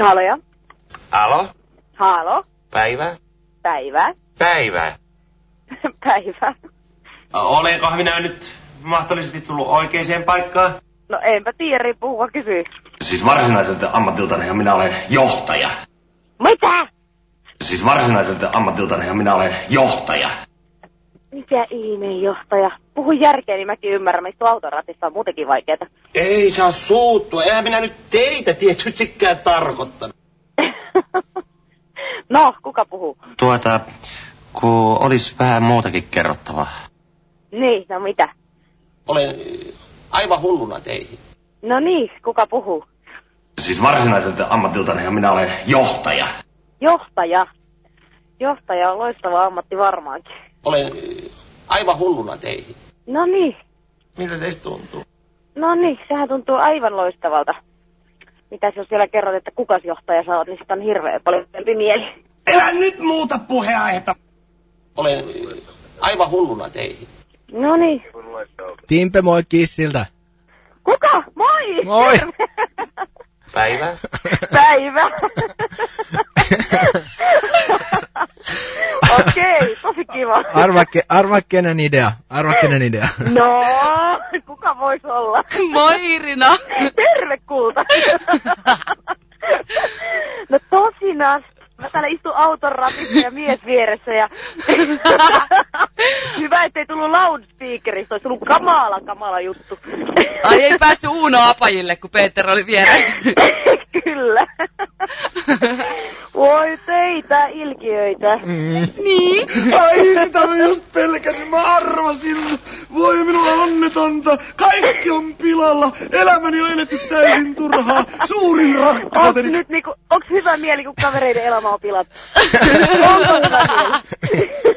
Haloja. Alo? Halo. Päivä? Päivä. Päivä. Päivä. Olenkohan minä nyt mahdollisesti tullut oikeaan paikkaan? No enpä tiedä, riippuu kuka kysyy. Siis varsinaiselta ammatiltani minä olen johtaja. Mitä? Siis varsinaiselta ammatiltani minä olen johtaja. Mikä ihmeen johtaja? Puhu järkeä, niin mäkin ymmärrän, mistä autoratissa on muutenkin vaikeeta. Ei saa suuttua. Eihän minä nyt teitä tietystikään tarkoittanut. no, kuka puhuu? Tuota, kun olisi vähän muutakin kerrottavaa. Niin, no mitä? Olen aivan hulluna teihin. No niin, kuka puhuu? Siis varsinaiselta ammatiltani minä olen johtaja. Johtaja. Johtaja on loistava ammatti varmaankin. Olen aivan hulluna teihin. No niin, Miltä teistä tuntuu? no niin, sehän tuntuu aivan loistavalta. Mitäs jos vielä kerrot, että kukas johtaja sä oot, niin sitä on hirveän paljon mieli. Elä nyt muuta puheaihetta. Olen aivan hulluna teihin. No niin. Timpe, moi kissiltä. Kuka? Moi! Moi. Päivä? Päivä. Tosi kiva. Arva, ke, arva kenen idea. Arva kenen idea. No, kuka voisi olla? Moi Irina. Terve kulta. No tosinas. Mä täällä istun auton ratissa ja mies vieressä ja... Hyvä, ettei tullut loudspeakerista. Olisi tullut kamala, kamala juttu. Ai ei päässyt Uuno apajille, kun Peter oli vieressä. Kyllä. Voi teitä ilkiöitä. Mm. niin. Ai, sitä mä just pelkäsin. Mä arvasin. Voi minulla onnetonta. Kaikki on pilalla. Elämäni on eletty täysin turhaa. Suurin Onks rakkauteni. nyt niinku, onks hyvä mieli, kun kavereiden elämä on pilattu? Onko hyvä mieli?